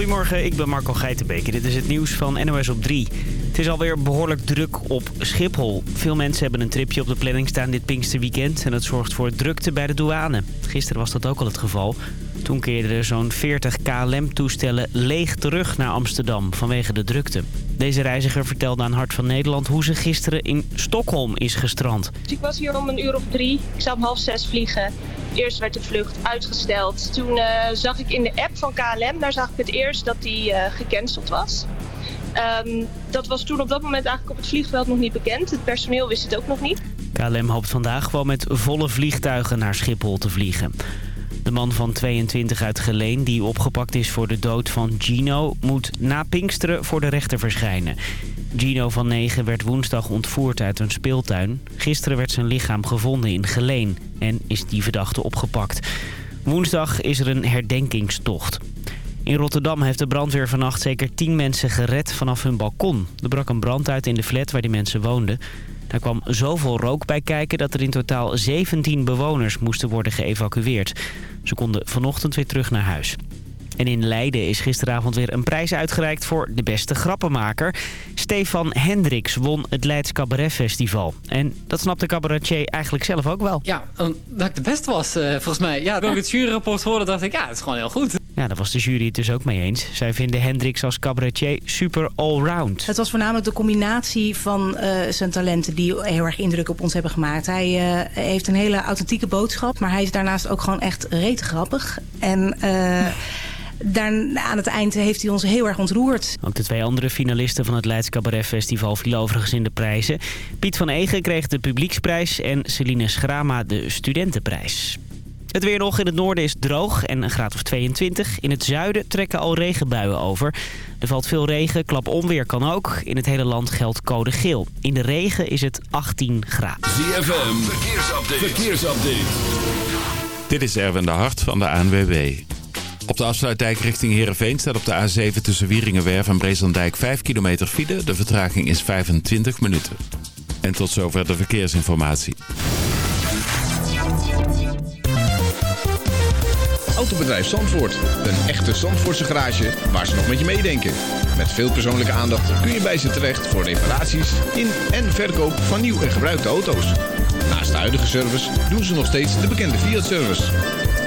Goedemorgen, ik ben Marco Geitenbeek. Dit is het nieuws van NOS op 3. Het is alweer behoorlijk druk op Schiphol. Veel mensen hebben een tripje op de planning staan dit Pinksterweekend... en dat zorgt voor drukte bij de douane. Gisteren was dat ook al het geval. Toen keerden er zo'n 40 KLM-toestellen leeg terug naar Amsterdam vanwege de drukte. Deze reiziger vertelde aan Hart van Nederland hoe ze gisteren in Stockholm is gestrand. Dus ik was hier om een uur of drie. Ik zou om half zes vliegen. Eerst werd de vlucht uitgesteld. Toen uh, zag ik in de app van KLM, daar zag ik het eerst dat die uh, gecanceld was. Um, dat was toen op dat moment eigenlijk op het vliegveld nog niet bekend. Het personeel wist het ook nog niet. KLM hoopt vandaag wel met volle vliegtuigen naar Schiphol te vliegen. De man van 22 uit Geleen, die opgepakt is voor de dood van Gino... moet na Pinksteren voor de rechter verschijnen. Gino van 9 werd woensdag ontvoerd uit een speeltuin. Gisteren werd zijn lichaam gevonden in Geleen en is die verdachte opgepakt. Woensdag is er een herdenkingstocht. In Rotterdam heeft de brandweer vannacht zeker 10 mensen gered vanaf hun balkon. Er brak een brand uit in de flat waar die mensen woonden. Daar kwam zoveel rook bij kijken dat er in totaal 17 bewoners moesten worden geëvacueerd. Ze konden vanochtend weer terug naar huis. En in Leiden is gisteravond weer een prijs uitgereikt voor de beste grappenmaker. Stefan Hendricks won het Leids Cabaret Festival. En dat snapt de cabaretier eigenlijk zelf ook wel. Ja, dat ik de beste was uh, volgens mij. Ja, toen ik het juryrapport hoorde dacht ik, ja, het is gewoon heel goed. Ja, daar was de jury het dus ook mee eens. Zij vinden Hendricks als cabaretier super allround. Het was voornamelijk de combinatie van uh, zijn talenten die heel erg indruk op ons hebben gemaakt. Hij uh, heeft een hele authentieke boodschap, maar hij is daarnaast ook gewoon echt rete grappig. En... Daar, aan het eind heeft hij ons heel erg ontroerd. Ook de twee andere finalisten van het Leids Cabaret Festival vielen overigens in de prijzen. Piet van Egen kreeg de publieksprijs en Celine Schrama de studentenprijs. Het weer nog in het noorden is droog en een graad of 22. In het zuiden trekken al regenbuien over. Er valt veel regen, klap onweer kan ook. In het hele land geldt code geel. In de regen is het 18 graden. ZFM, verkeersupdate. verkeersupdate. Dit is Erwin de Hart van de ANWB. Op de afsluitdijk richting Heerenveen staat op de A7 tussen Wieringenwerf en Breeslandijk 5 kilometer file. De vertraging is 25 minuten. En tot zover de verkeersinformatie. Autobedrijf Zandvoort. Een echte Zandvoortse garage waar ze nog met je meedenken. Met veel persoonlijke aandacht kun je bij ze terecht voor reparaties in en verkoop van nieuw en gebruikte auto's. Naast de huidige service doen ze nog steeds de bekende Fiat-service.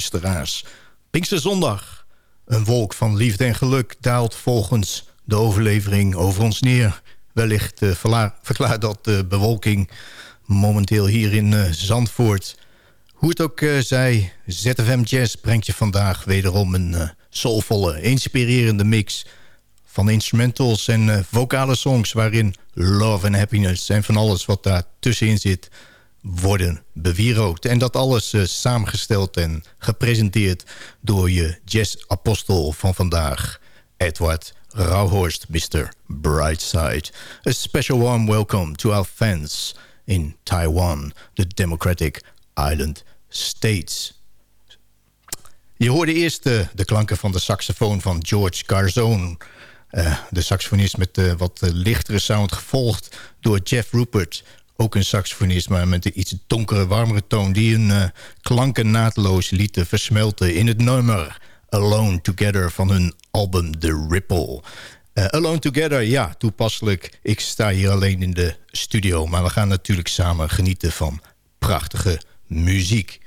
luisteraars. Pinksterzondag. Een wolk van liefde en geluk daalt volgens de overlevering over ons neer. Wellicht uh, verklaart dat de bewolking momenteel hier in uh, Zandvoort. Hoe het ook uh, zij, ZFM Jazz brengt je vandaag wederom een soulvolle, inspirerende mix... van instrumentals en vocale songs waarin love en happiness... en van alles wat daar tussenin zit worden bewierookt. En dat alles uh, samengesteld en gepresenteerd door je jazz-apostel van vandaag, Edward Rauhorst, Mr. Brightside. A special warm welcome to our fans in Taiwan, the Democratic Island States. Je hoorde eerst uh, de klanken van de saxofoon van George Garzone... Uh, de saxofonist met de wat lichtere sound gevolgd door Jeff Rupert ook een saxofonist, maar met een iets donkere, warmere toon... die hun uh, klanken naadloos lieten versmelten in het nummer... Alone Together van hun album The Ripple. Uh, Alone Together, ja, toepasselijk. Ik sta hier alleen in de studio, maar we gaan natuurlijk samen genieten van prachtige muziek.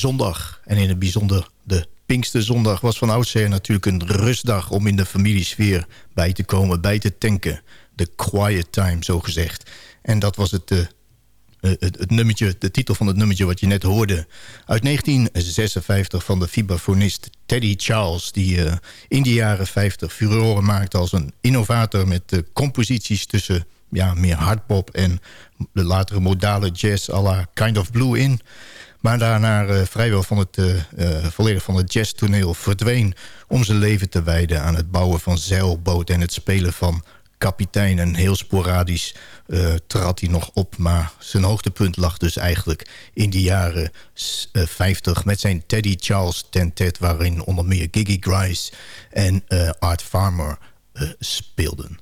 Zondag. En in het bijzonder de Pinksterzondag was van oudsher natuurlijk een rustdag... om in de familiesfeer bij te komen, bij te tanken. De quiet time, zo gezegd. En dat was het, uh, het, het, nummertje, de titel van het nummertje wat je net hoorde. Uit 1956 van de vibrafonist Teddy Charles... die uh, in de jaren 50 furoren maakte als een innovator... met composities tussen ja, meer hardpop en de latere modale jazz... à la Kind of Blue in... Maar daarna uh, vrijwel van het, uh, uh, volledig van het jazztoneel verdween... om zijn leven te wijden aan het bouwen van zeilboten... en het spelen van kapitein. En heel sporadisch trad hij nog op. Maar zijn hoogtepunt lag dus eigenlijk in de jaren 50... met zijn Teddy Charles Tentet... waarin onder meer Giggy Grice en Art Farmer speelden.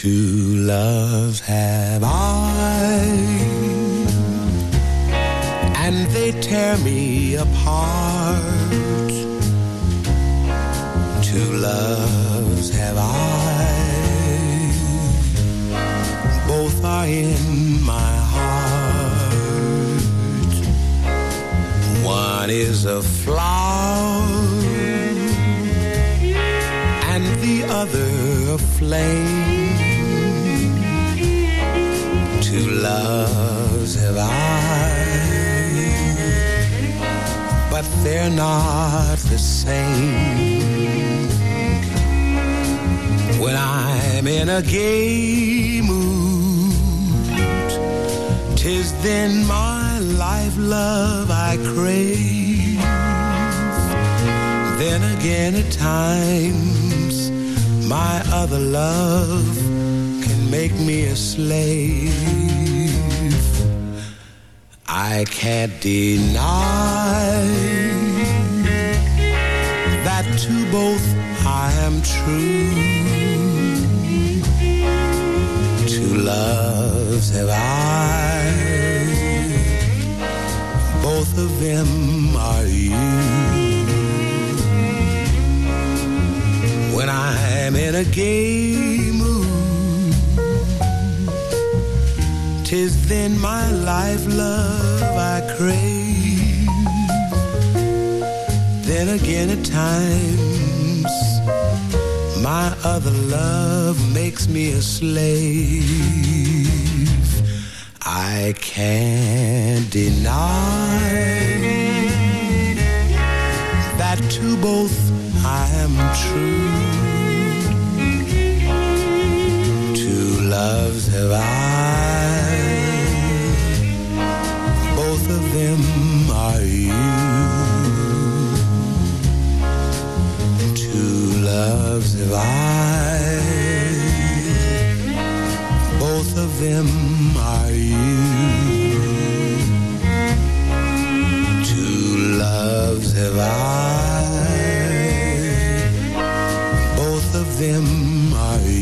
Two loves have I, and they tear me apart. Two loves have I, both are in my heart. One is a flower, and the other a flame two loves have I, but they're not the same. When I'm in a gay mood, tis then my life love I crave. Then again at times, my other love can make me a slave. I can't deny that to both I am true. Two loves have I, both of them are you. When I'm in a gay Tis then my life love I crave. Then again at times, my other love makes me a slave. I can't deny that to both I am true. Two loves have I both of them are you. Two loves have I, both of them are.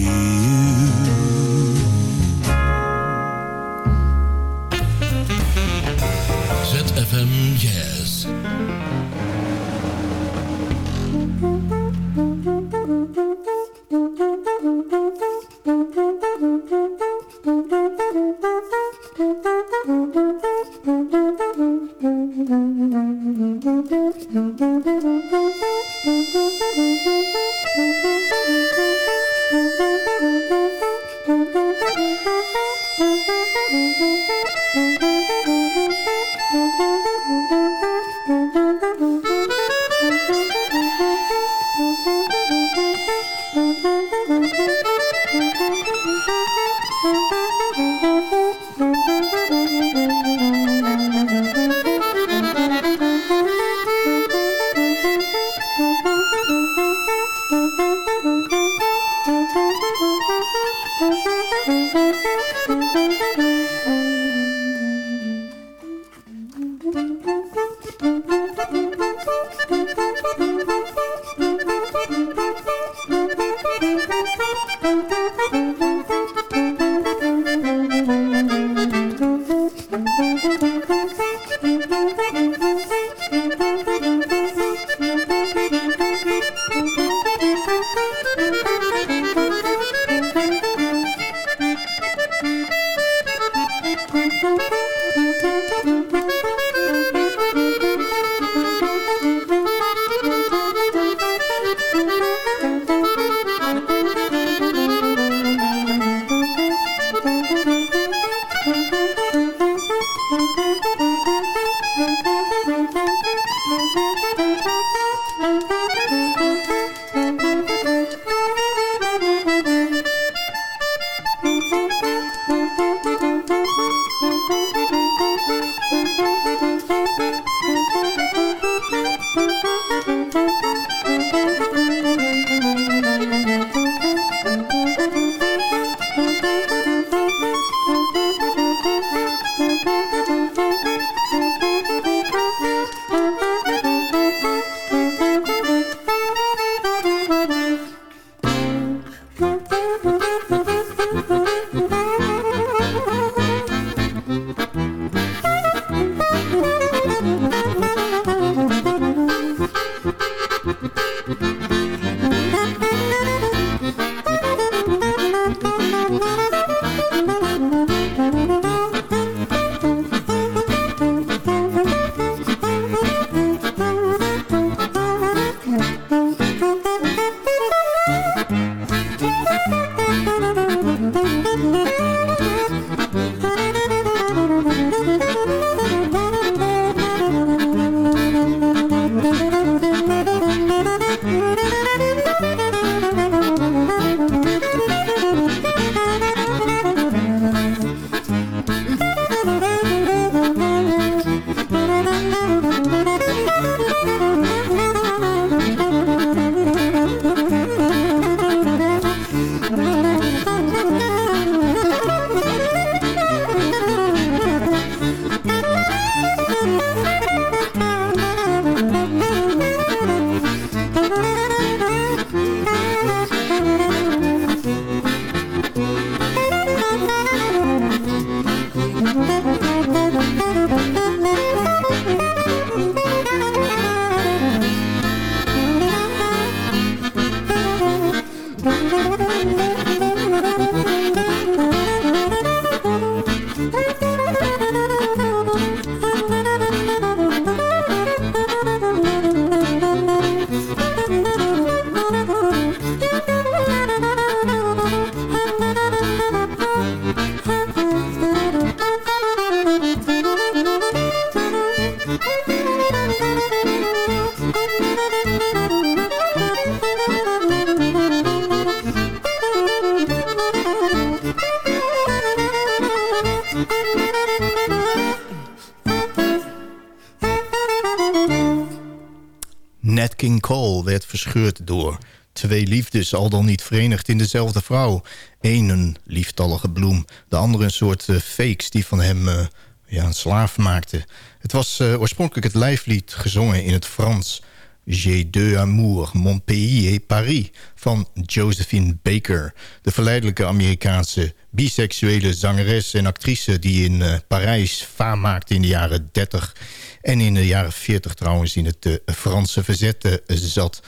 Verscheurd door twee liefdes... al dan niet verenigd in dezelfde vrouw. Eén een lieftallige bloem, de andere een soort uh, fakes... die van hem uh, ja, een slaaf maakte. Het was uh, oorspronkelijk het lijflied gezongen in het Frans... J'ai deux amours, mon pays et Paris... van Josephine Baker. De verleidelijke Amerikaanse biseksuele zangeres en actrice... die in Parijs faam maakte in de jaren 30... en in de jaren 40 trouwens in het Franse verzet zat...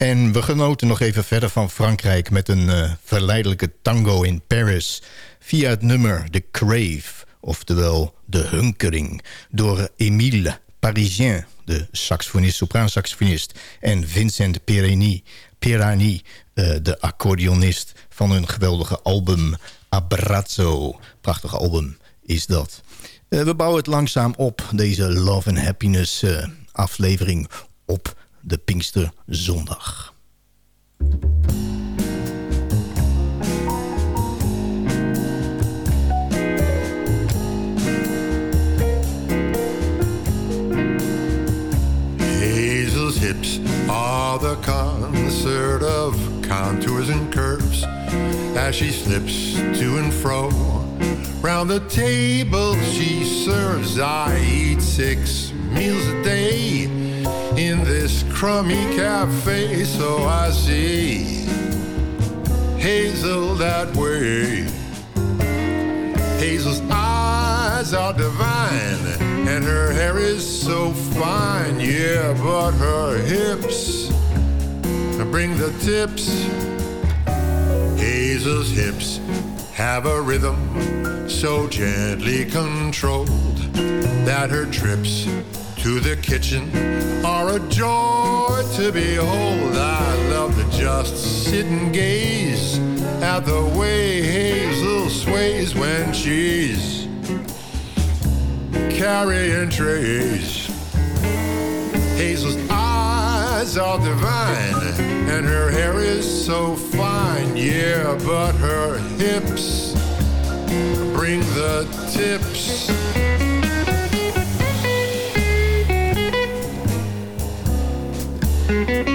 En we genoten nog even verder van Frankrijk... met een uh, verleidelijke tango in Paris... via het nummer The Crave, oftewel De Hunkering... door Émile Parisien, de saxofonist, sopraansaxofonist... en Vincent Pirani, Pirani uh, de accordeonist van hun geweldige album Abrazzo. Prachtig album is dat. Uh, we bouwen het langzaam op, deze Love and Happiness aflevering... op de Pinksterzondag. Hazel's hips are the concert of contours and curves as she slips to and fro. Round the table she serves, I eat six meals a day in this crummy cafe, so I see Hazel that way. Hazel's eyes are divine, and her hair is so fine, yeah, but her hips bring the tips. Hazel's hips have a rhythm so gently controlled that her trips to the kitchen are a joy to behold. I love to just sit and gaze at the way Hazel sways when she's carrying trays. Hazel's eyes are divine, and her hair is so fine, yeah, but her hips bring the tips. Hazel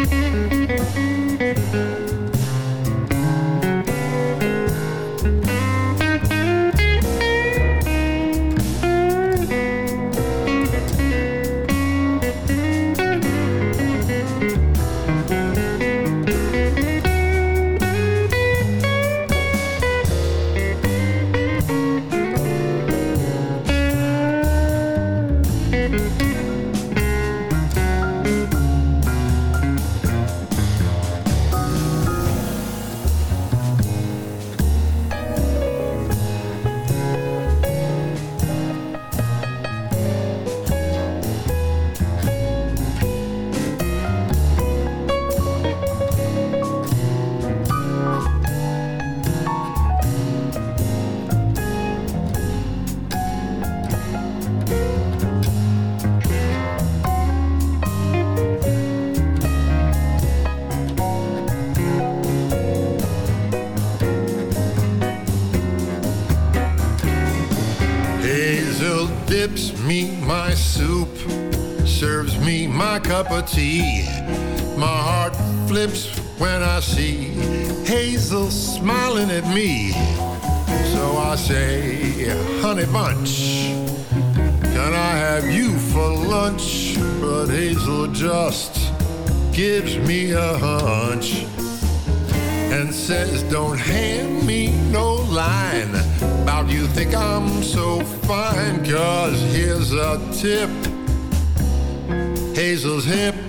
bunch, can I have you for lunch? But Hazel just gives me a hunch and says, Don't hand me no line about you think I'm so fine. Cause here's a tip Hazel's hip.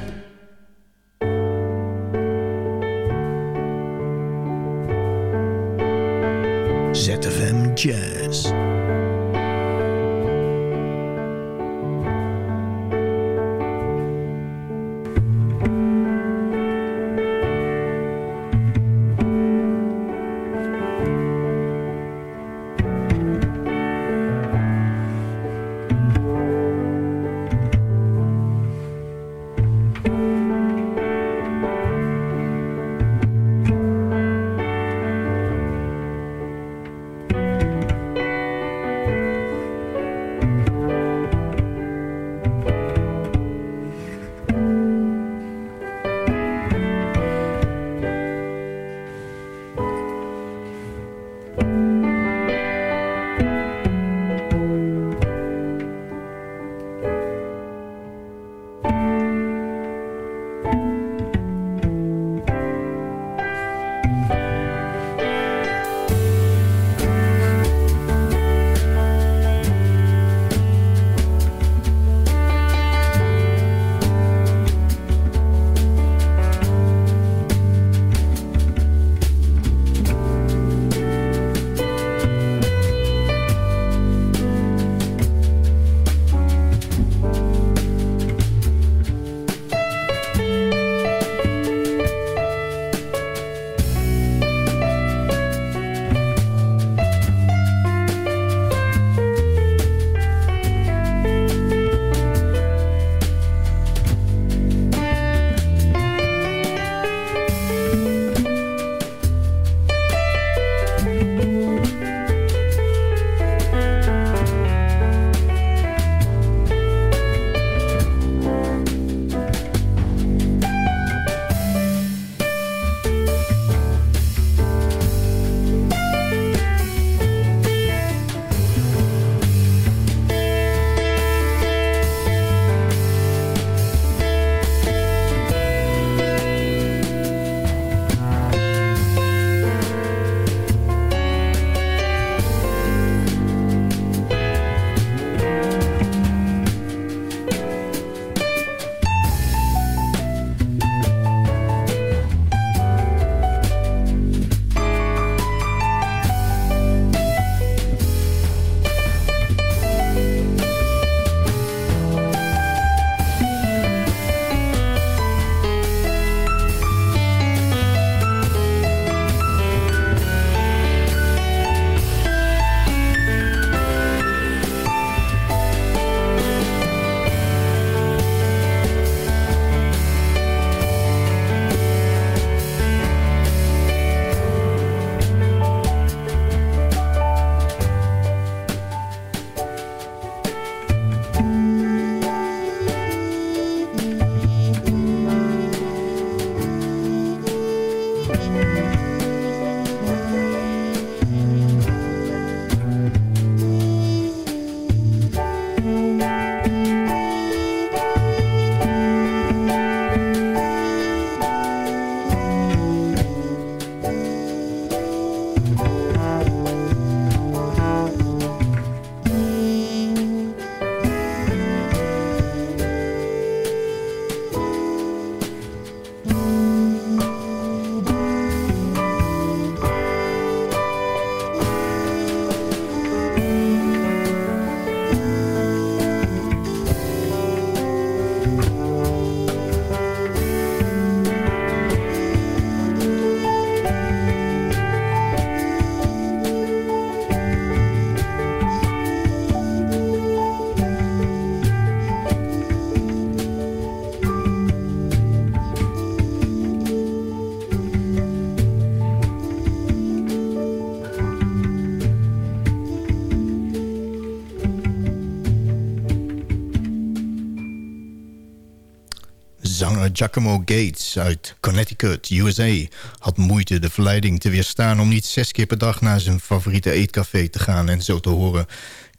Giacomo Gates uit Connecticut, USA... had moeite de verleiding te weerstaan om niet zes keer per dag... naar zijn favoriete eetcafé te gaan en zo te horen...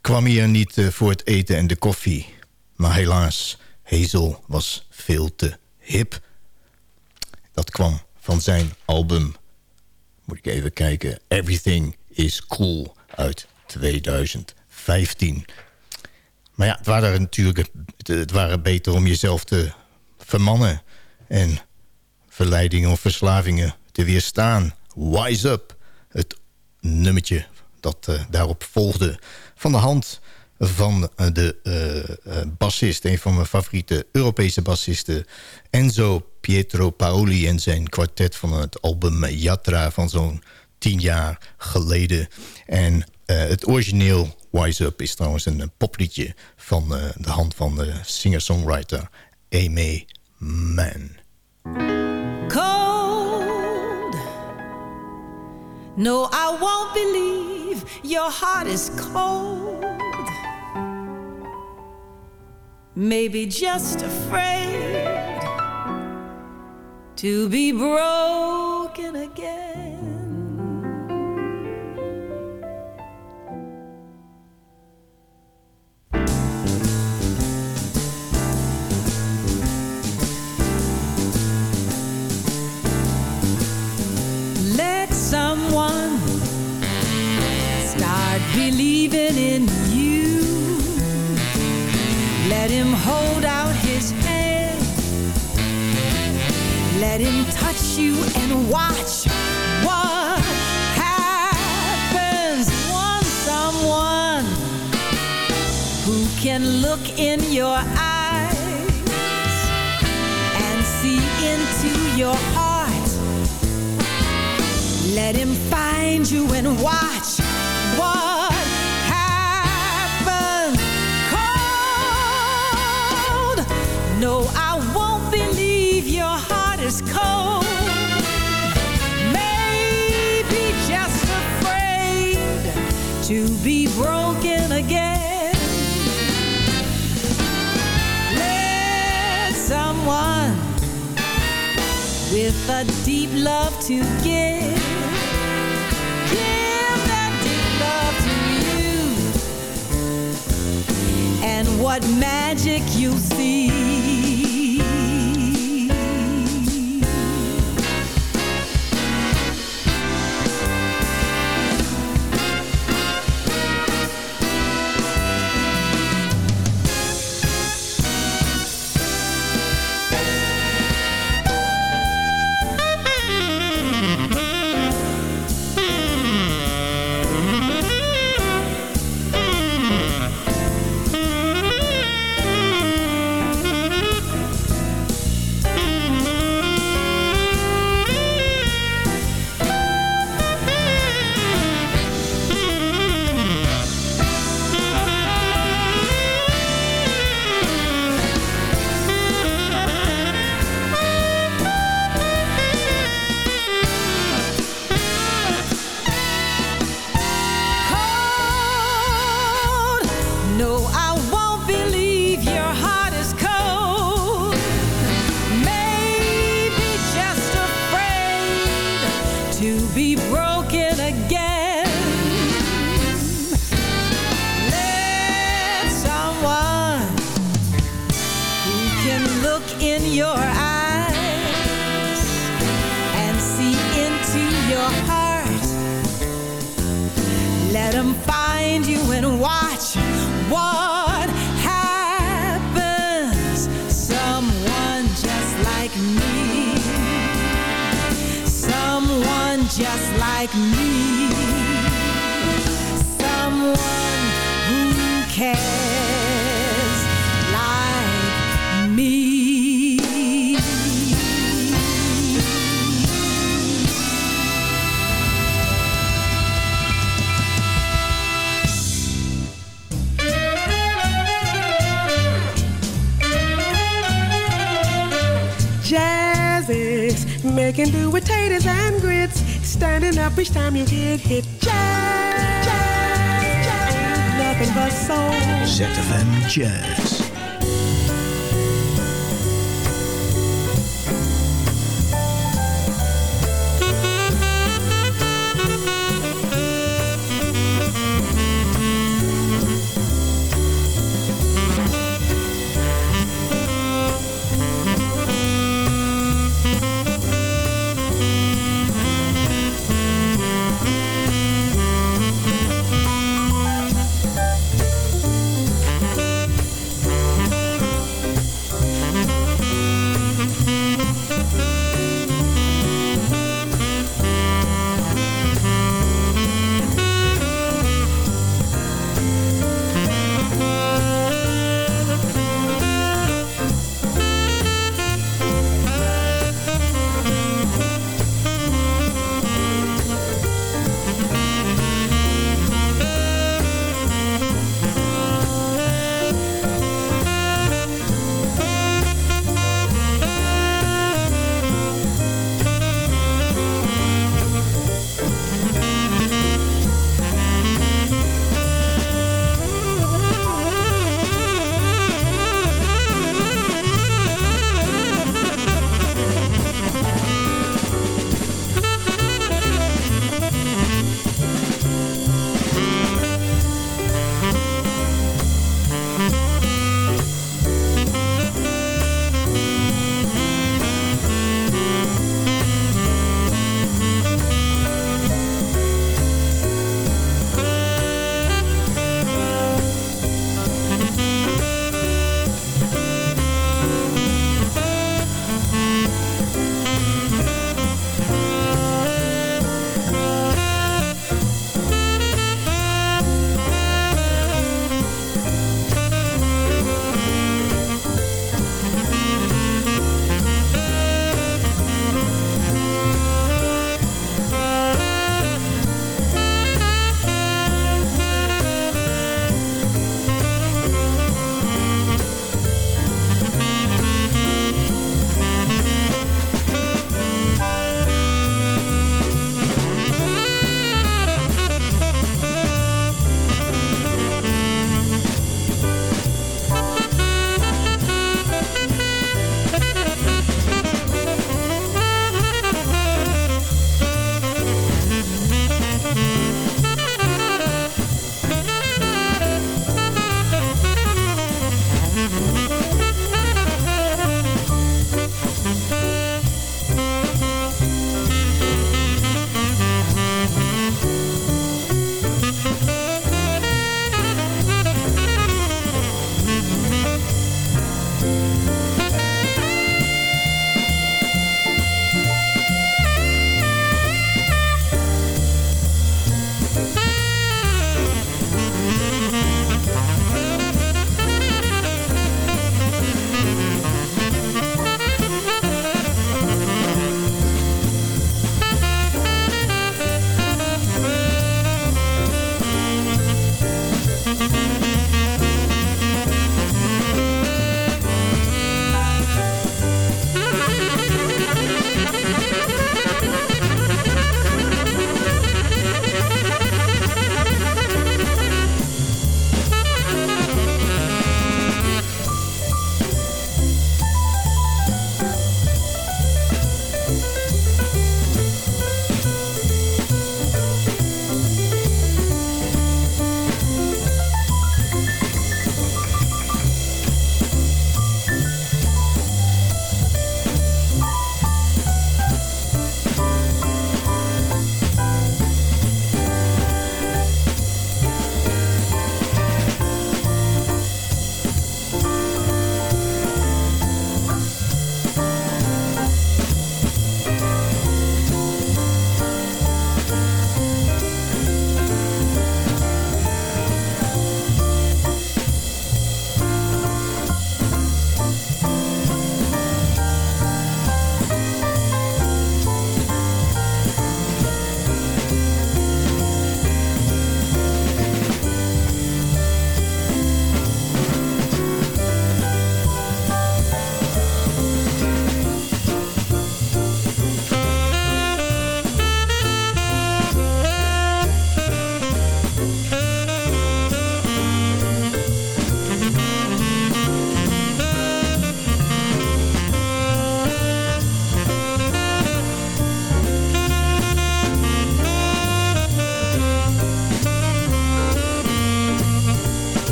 kwam hij er niet eh, voor het eten en de koffie. Maar helaas, Hazel was veel te hip. Dat kwam van zijn album, moet ik even kijken... Everything is Cool uit 2015... Maar ja, het waren natuurlijk het waren beter om jezelf te vermannen. En verleidingen of verslavingen te weerstaan. Wise Up, het nummertje dat uh, daarop volgde. Van de hand van de uh, bassist, een van mijn favoriete Europese bassisten... Enzo Pietro Paoli en zijn kwartet van het album Yatra van zo'n tien jaar geleden. En het origineel Wise Up is trouwens een popliedje van de hand van de singer-songwriter Amy Cold. No, I won't believe your heart is cold. Maybe just afraid To be broken again believing in you. Let him hold out his hand. Let him touch you and watch what happens. Want someone who can look in your eyes and see into your heart. Let him find you and watch what happens. Cold. No, I won't believe your heart is cold. Maybe just afraid to be broken again. Let someone with a deep love to give. What magic you see each time you get hit. Jazz. Nothing but soul. Jazz.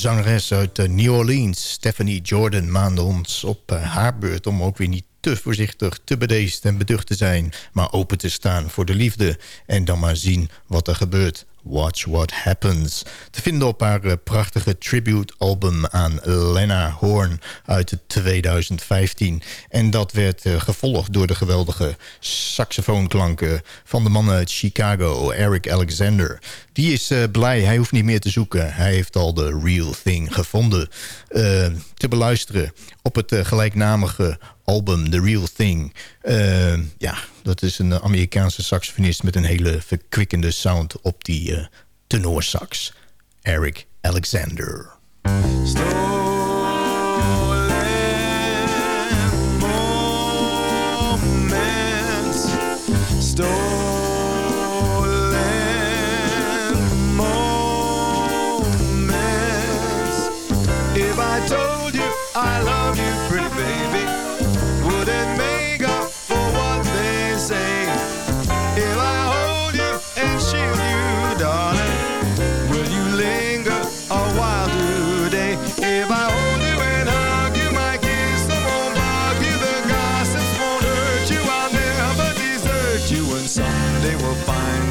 Zangeres uit eh, New Orleans, Stephanie Jordan, maande ons op eh, haar beurt... om ook weer niet te voorzichtig, te bedeesd en beducht te zijn... maar open te staan voor de liefde en dan maar zien wat er gebeurt. Watch What Happens. Te vinden op haar eh, prachtige tribute-album aan Lena Horn uit 2015. En dat werd uh, gevolgd door de geweldige saxofoonklanken... van de man uit Chicago, Eric Alexander. Die is uh, blij, hij hoeft niet meer te zoeken. Hij heeft al de real thing gevonden. te beluisteren op het gelijknamige album The Real Thing. ja, dat is een Amerikaanse saxofonist met een hele verkwikkende sound op die uh, tenorsax. Eric Alexander.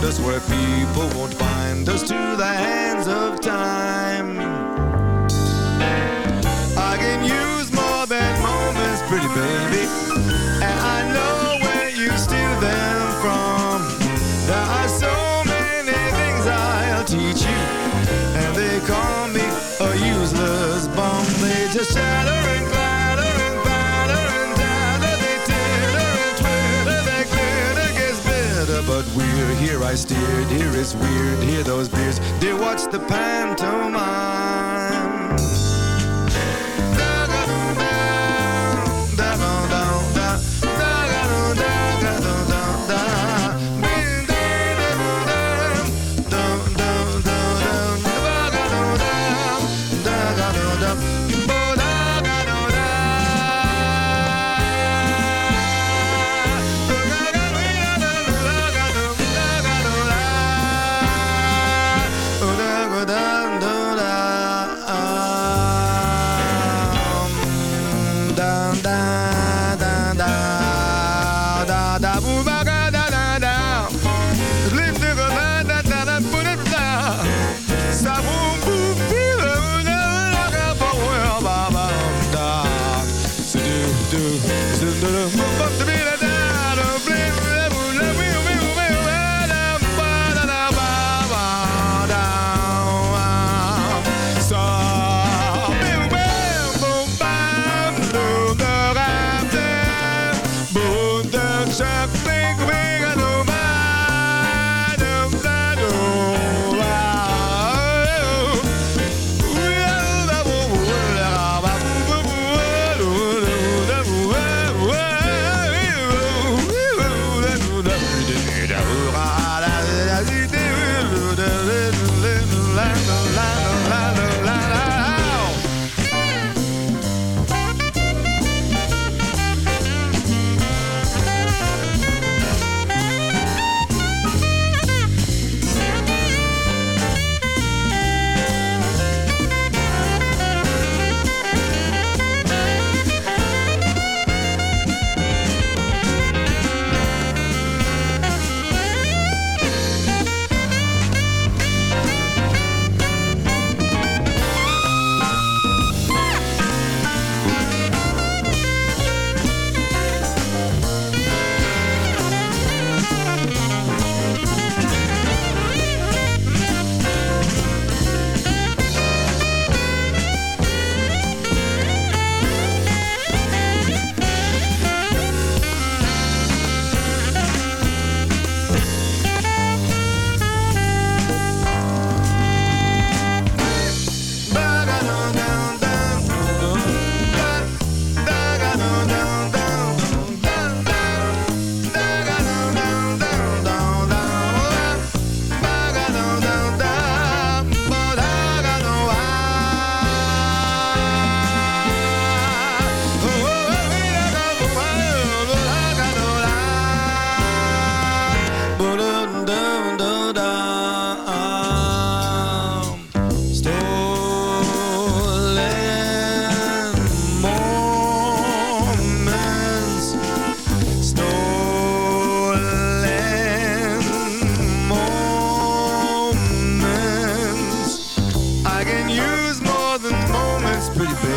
Us where people won't bind us to the hands of time. I can use more than moments, pretty baby. And I know where you steal them from. There are so many things I'll teach you. And they call me a useless bum. They just shatter I steered. Here it's weird. Hear those beers. Dear, what's the pantomime?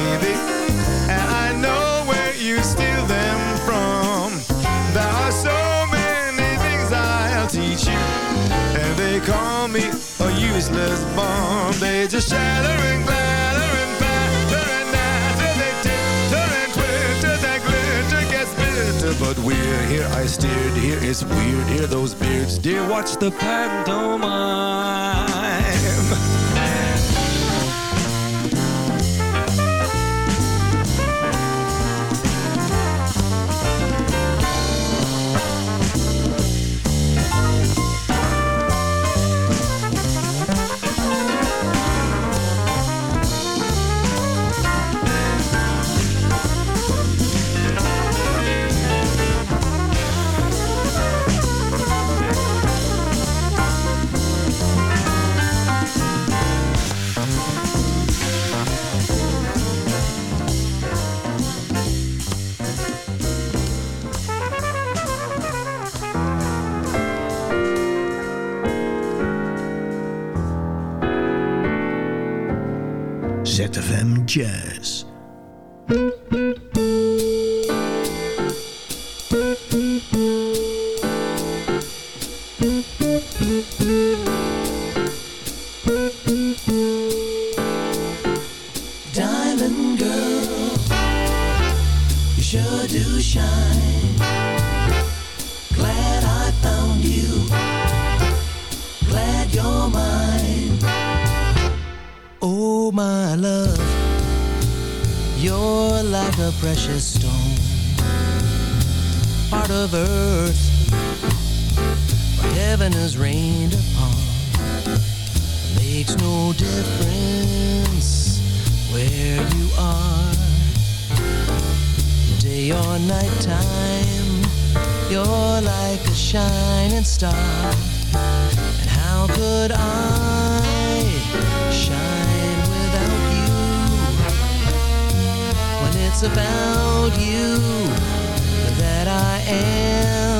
baby. And I know where you steal them from. There are so many things I'll teach you. And they call me a useless bomb. They just shatter and clatter and batter And after they titter and twitter. That glitter gets bitter. But we're here, I steered. Here It's weird, here those beards. Dear, watch the pantomime ZFM Jazz. Of earth, where heaven has rained upon. Makes no difference where you are. Day or night time, you're like a shining star. And how could I shine without you? When it's about you I am.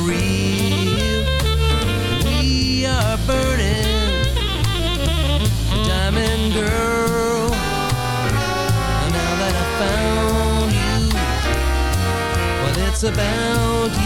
Real. We are burning. Diamond girl. Now that I found you, well, it's about you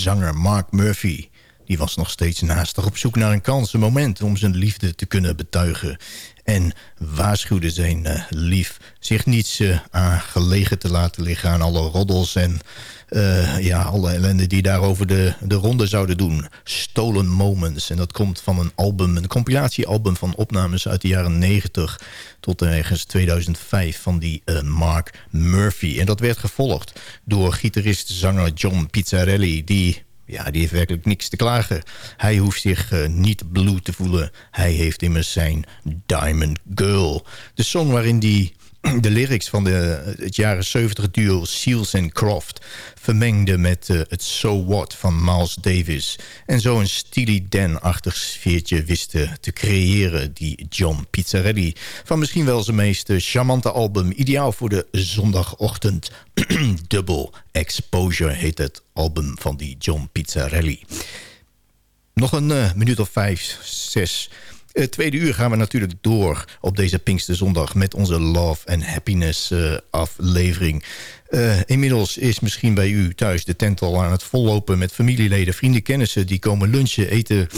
zanger Mark Murphy... die was nog steeds naastig op zoek naar een kans, een moment... om zijn liefde te kunnen betuigen. En waarschuwde zijn uh, lief zich niets uh, aan gelegen te laten liggen... aan alle roddels en uh, ja, alle ellende die daarover de, de ronde zouden doen. Stolen Moments. En dat komt van een album, een compilatiealbum van opnames uit de jaren 90 tot ergens 2005 van die Mark Murphy. En dat werd gevolgd door gitarist-zanger John Pizzarelli... die ja, die heeft werkelijk niks te klagen. Hij hoeft zich uh, niet blue te voelen. Hij heeft immers zijn Diamond Girl. De song waarin die de lyrics van de, het jaren 70 duo Seals and Croft... vermengde met uh, het So What van Miles Davis... en zo een Steely Dan-achtig sfeertje wisten te creëren... die John Pizzarelli van misschien wel zijn meest charmante album... ideaal voor de zondagochtend. Double Exposure heet het album van die John Pizzarelli. Nog een minuut of vijf, zes... Uh, tweede uur gaan we natuurlijk door op deze Pinksterzondag... met onze Love and Happiness uh, aflevering. Uh, inmiddels is misschien bij u thuis de tent al aan het vollopen... met familieleden, vrienden, kennissen die komen lunchen, eten.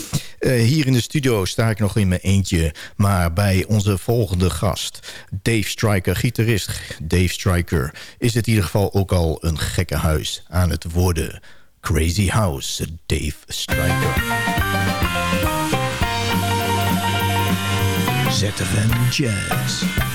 hier in de studio sta ik nog in mijn eentje. Maar bij onze volgende gast, Dave Stryker, gitarist Dave Stryker... is het in ieder geval ook al een gekke huis aan het worden. Crazy House, Dave Stryker. ZFM Jazz.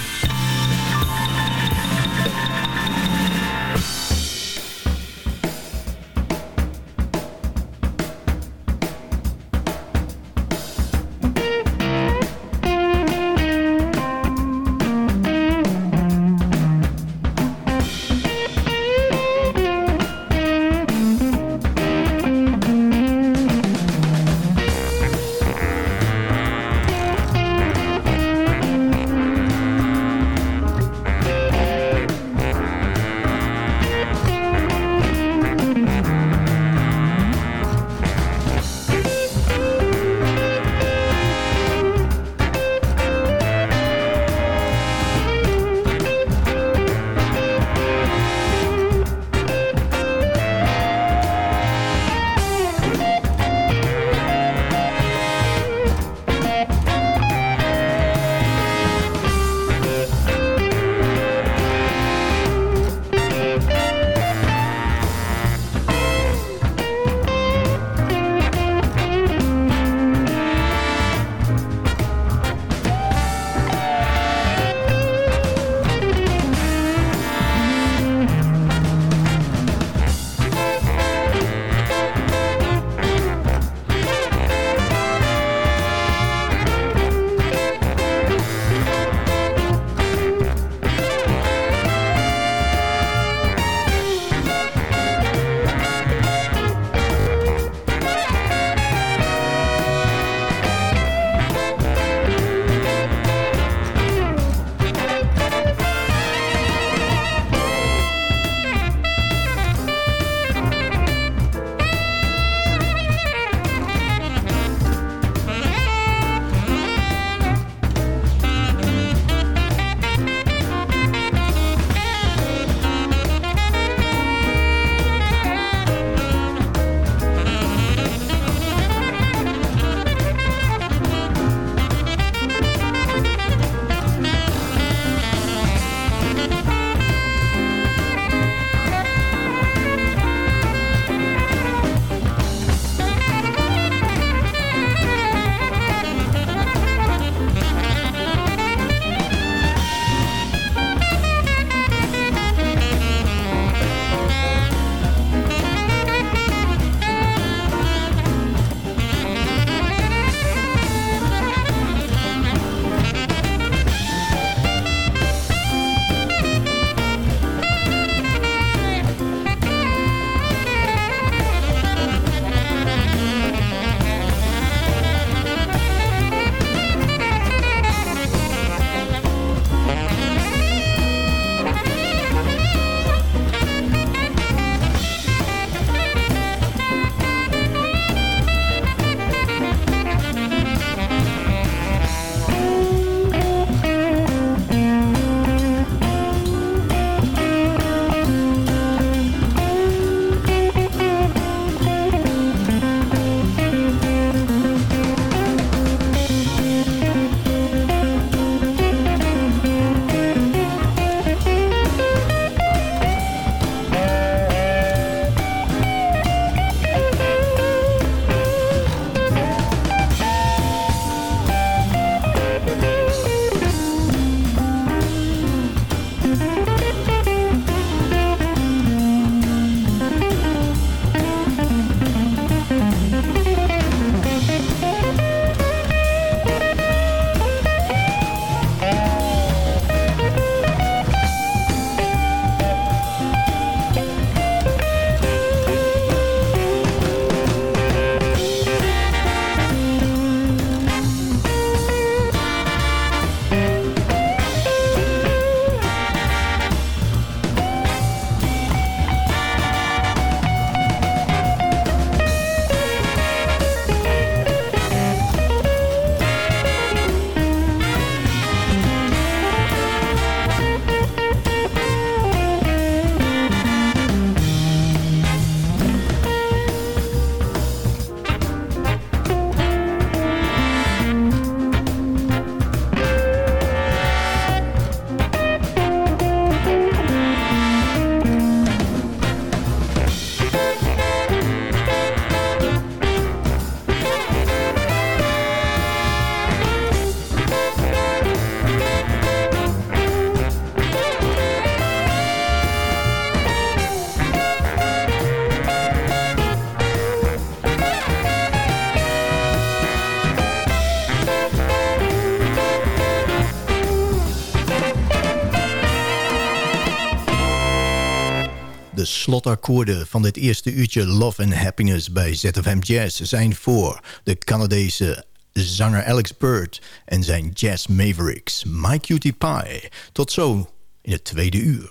Slotakkoorden van dit eerste uurtje Love and Happiness bij ZFM Jazz zijn voor de Canadese zanger Alex Bird en zijn Jazz Mavericks, My Cutie Pie. Tot zo in het tweede uur.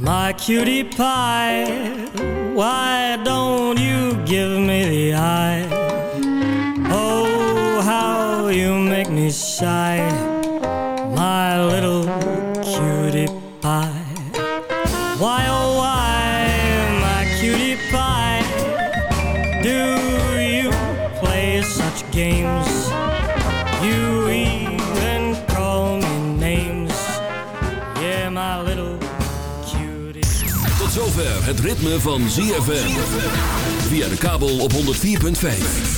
My cutie pie, why don't you give me the eye? Me my little cutie pie. Why, oh, why, my cutie pie, do you play such games? You even call me names, yeah, my little Tot zover het ritme van ZFM. Via de kabel op 104.5.